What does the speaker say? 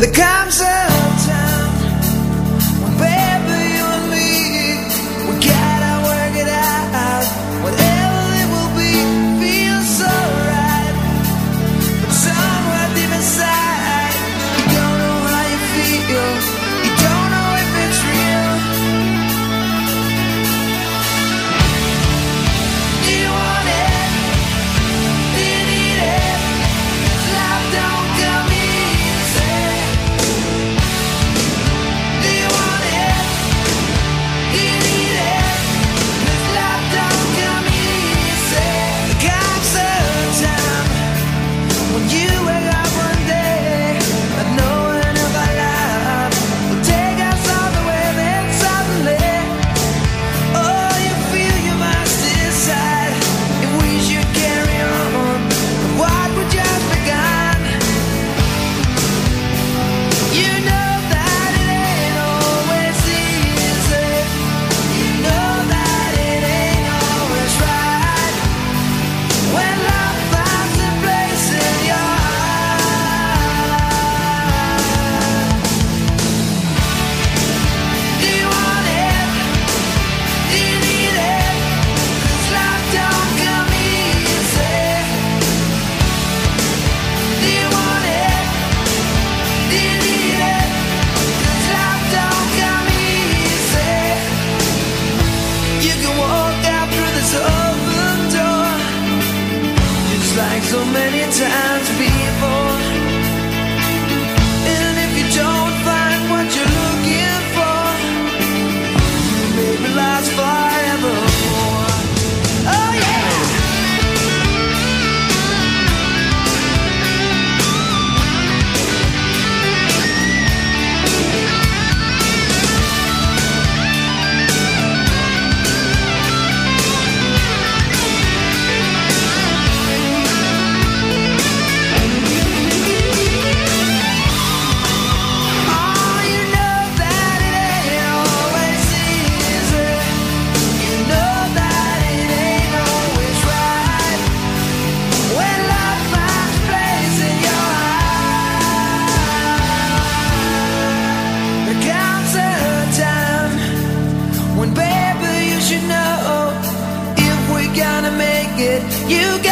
Comes a down You got